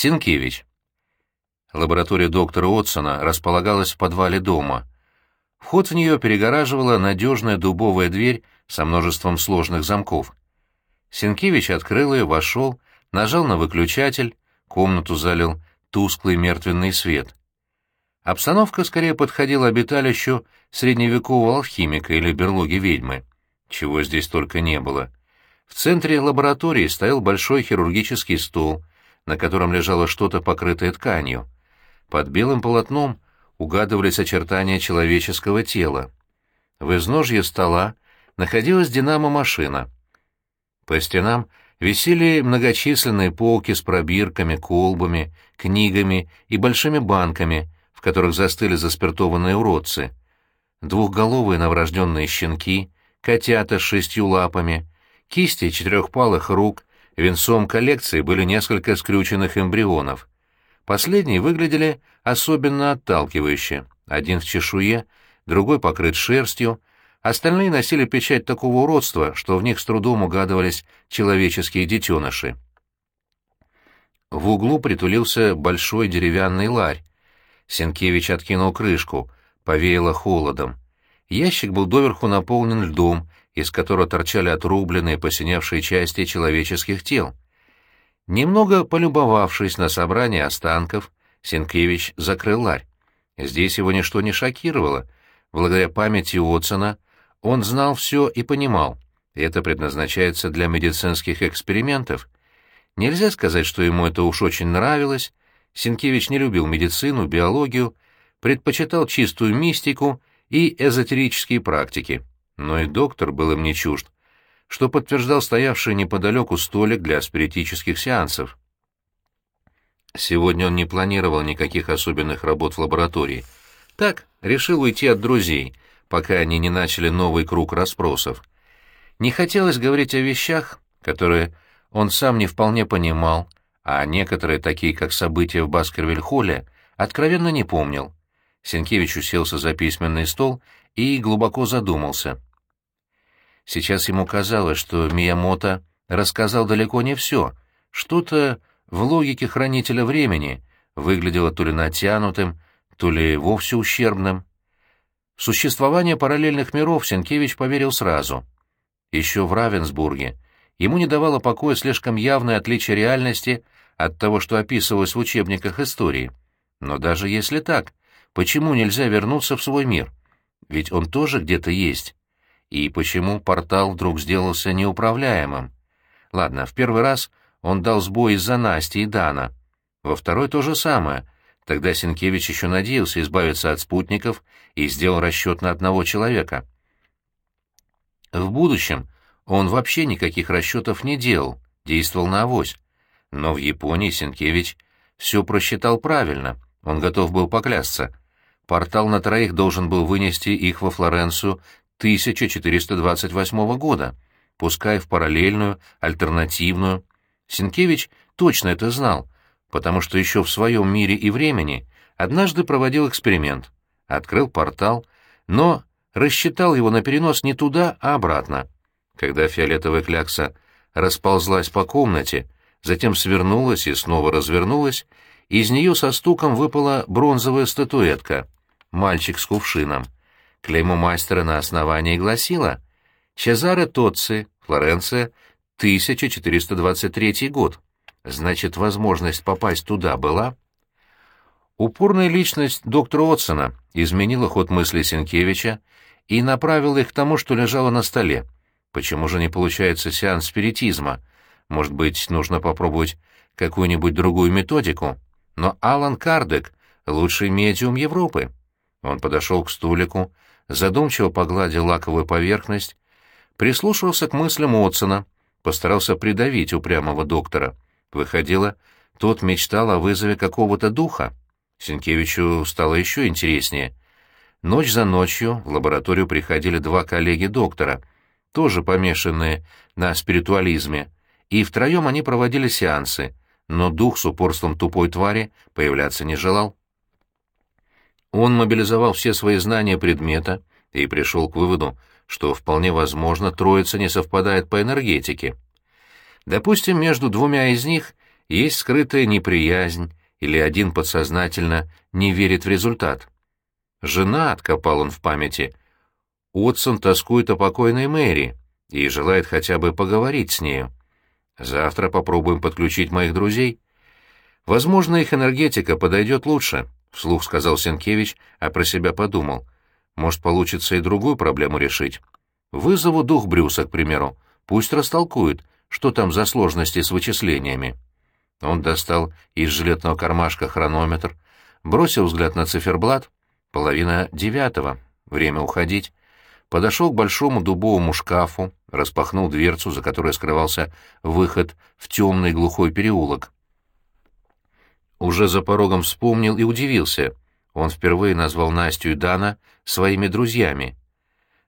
Синкевич. Лаборатория доктора Отсона располагалась в подвале дома. Вход в нее перегораживала надежная дубовая дверь со множеством сложных замков. Синкевич открыл ее, вошел, нажал на выключатель, комнату залил тусклый мертвенный свет. Обстановка скорее подходила обиталищу средневекового алхимика или берлоги ведьмы, чего здесь только не было. В центре лаборатории стоял большой хирургический стол, на котором лежало что-то покрытое тканью. Под белым полотном угадывались очертания человеческого тела. В изножье стола находилась динамо-машина. По стенам висели многочисленные полки с пробирками, колбами, книгами и большими банками, в которых застыли заспиртованные уродцы. Двухголовые новорожденные щенки, котята с шестью лапами, кисти четырехпалых рук, венцом коллекции были несколько скрюченных эмбрионов. Последние выглядели особенно отталкивающе. Один в чешуе, другой покрыт шерстью, остальные носили печать такого уродства, что в них с трудом угадывались человеческие детеныши. В углу притулился большой деревянный ларь. Сенкевич откинул крышку, повеяло холодом. Ящик был доверху наполнен льдом, из которого торчали отрубленные посиневшие части человеческих тел. Немного полюбовавшись на собрание останков, Сенкевич закрыл ларь. Здесь его ничто не шокировало. Благодаря памяти Уотсона он знал все и понимал. Это предназначается для медицинских экспериментов. Нельзя сказать, что ему это уж очень нравилось. Сенкевич не любил медицину, биологию, предпочитал чистую мистику и эзотерические практики. Но и доктор был им не чужд что подтверждал стоявший неподалеку столик для спиритических сеансов. Сегодня он не планировал никаких особенных работ в лаборатории. Так, решил уйти от друзей, пока они не начали новый круг расспросов. Не хотелось говорить о вещах, которые он сам не вполне понимал, а некоторые, такие как события в Баскервиль-холле, откровенно не помнил. Сенкевич уселся за письменный стол и глубоко задумался — Сейчас ему казалось, что Миямото рассказал далеко не все. Что-то в логике хранителя времени выглядело то ли натянутым, то ли вовсе ущербным. В существование параллельных миров Сенкевич поверил сразу. Еще в Равенсбурге ему не давало покоя слишком явное отличие реальности от того, что описывалось в учебниках истории. Но даже если так, почему нельзя вернуться в свой мир? Ведь он тоже где-то есть и почему портал вдруг сделался неуправляемым. Ладно, в первый раз он дал сбой из-за Насти и Дана. Во второй то же самое. Тогда Сенкевич еще надеялся избавиться от спутников и сделал расчет на одного человека. В будущем он вообще никаких расчетов не делал, действовал на авось. Но в Японии Сенкевич все просчитал правильно, он готов был поклясться. Портал на троих должен был вынести их во Флоренцию 1428 года, пускай в параллельную, альтернативную. Сенкевич точно это знал, потому что еще в своем мире и времени однажды проводил эксперимент. Открыл портал, но рассчитал его на перенос не туда, а обратно. Когда фиолетовая клякса расползлась по комнате, затем свернулась и снова развернулась, из нее со стуком выпала бронзовая статуэтка — мальчик с кувшином. Клеймо мастера на основании гласило «Чезаре Тоцци, Флоренция, 1423 год». Значит, возможность попасть туда была? Упорная личность доктора Отсона изменила ход мысли Сенкевича и направила их к тому, что лежало на столе. Почему же не получается сеанс спиритизма? Может быть, нужно попробовать какую-нибудь другую методику? Но Алан Кардек — лучший медиум Европы. Он подошел к стулику, задумчиво погладил лаковую поверхность, прислушался к мыслям Отсона, постарался придавить упрямого доктора. Выходило, тот мечтал о вызове какого-то духа. Сенкевичу стало еще интереснее. Ночь за ночью в лабораторию приходили два коллеги доктора, тоже помешанные на спиритуализме, и втроем они проводили сеансы, но дух с упорством тупой твари появляться не желал. Он мобилизовал все свои знания предмета и пришел к выводу, что вполне возможно троица не совпадает по энергетике. Допустим, между двумя из них есть скрытая неприязнь, или один подсознательно не верит в результат. Жена, откопал он в памяти, Отсон тоскует о покойной Мэри и желает хотя бы поговорить с нею. Завтра попробуем подключить моих друзей. Возможно, их энергетика подойдет лучше, — вслух сказал Сенкевич, а про себя подумал. Может, получится и другую проблему решить. Вызову дух Брюса, к примеру. Пусть растолкует, что там за сложности с вычислениями. Он достал из жилетного кармашка хронометр, бросил взгляд на циферблат. Половина девятого. Время уходить. Подошел к большому дубовому шкафу, распахнул дверцу, за которой скрывался выход в темный глухой переулок. Уже за порогом вспомнил и удивился. Он впервые назвал Настю и Дана своими друзьями.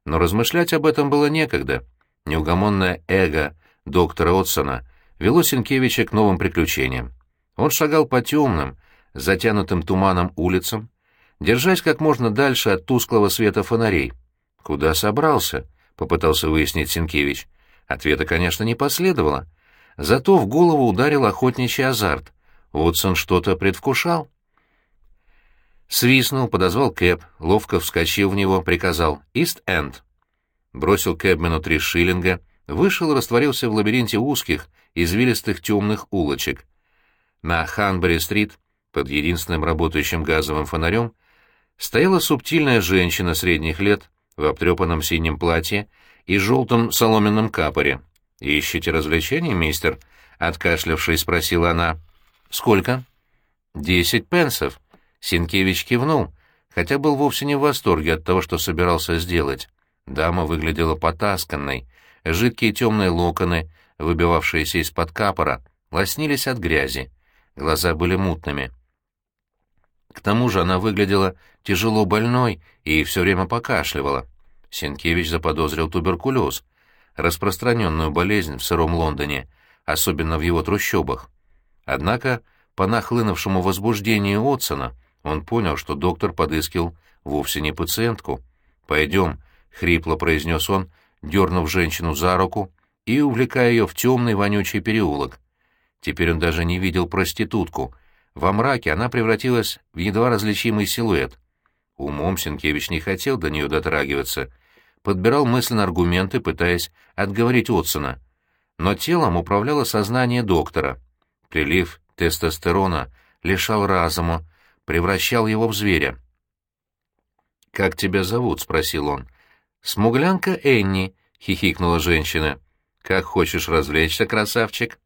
Но размышлять об этом было некогда. Неугомонное эго доктора Отсона вело Сенкевича к новым приключениям. Он шагал по темным, затянутым туманом улицам, держась как можно дальше от тусклого света фонарей. «Куда собрался?» — попытался выяснить Сенкевич. Ответа, конечно, не последовало. Зато в голову ударил охотничий азарт. Отсон что-то предвкушал. Свистнул, подозвал Кэп, ловко вскочил в него, приказал «Ист-Энд». Бросил Кэбмену три шиллинга, вышел и растворился в лабиринте узких, извилистых темных улочек. На Ханбери-стрит, под единственным работающим газовым фонарем, стояла субтильная женщина средних лет в обтрепанном синем платье и желтом соломенном капоре. «Ищете развлечений, мистер?» — откашлявшись, спросила она. «Сколько?» «Десять пенсов». Синкевич кивнул, хотя был вовсе не в восторге от того, что собирался сделать. Дама выглядела потасканной, жидкие темные локоны, выбивавшиеся из-под капора, лоснились от грязи, глаза были мутными. К тому же она выглядела тяжело больной и все время покашливала. Сенкевич заподозрил туберкулез, распространенную болезнь в сыром Лондоне, особенно в его трущобах. Однако, по нахлынувшему возбуждению Отсона, он понял, что доктор подыскивал вовсе не пациентку. «Пойдем», — хрипло произнес он, дернув женщину за руку и увлекая ее в темный вонючий переулок. Теперь он даже не видел проститутку. Во мраке она превратилась в едва различимый силуэт. Умом Сенкевич не хотел до нее дотрагиваться, подбирал мысленно аргументы, пытаясь отговорить Отсона. Но телом управляло сознание доктора. Прилив тестостерона лишал разума, превращал его в зверя. «Как тебя зовут?» — спросил он. «Смуглянка Энни», — хихикнула женщина. «Как хочешь развлечься, красавчик?»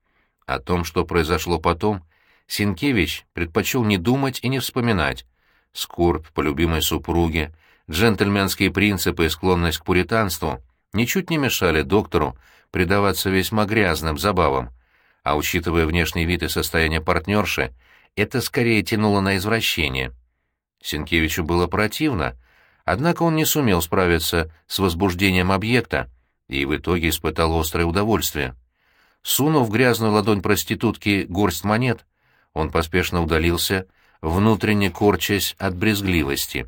О том, что произошло потом, Синкевич предпочел не думать и не вспоминать. Скорбь по любимой супруге, джентльменские принципы и склонность к пуританству ничуть не мешали доктору предаваться весьма грязным забавам, а учитывая внешний вид и состояние партнерши, это скорее тянуло на извращение. Сенкевичу было противно, однако он не сумел справиться с возбуждением объекта и в итоге испытал острое удовольствие. Сунув грязную ладонь проститутки горсть монет, он поспешно удалился, внутренне корчась от брезгливости.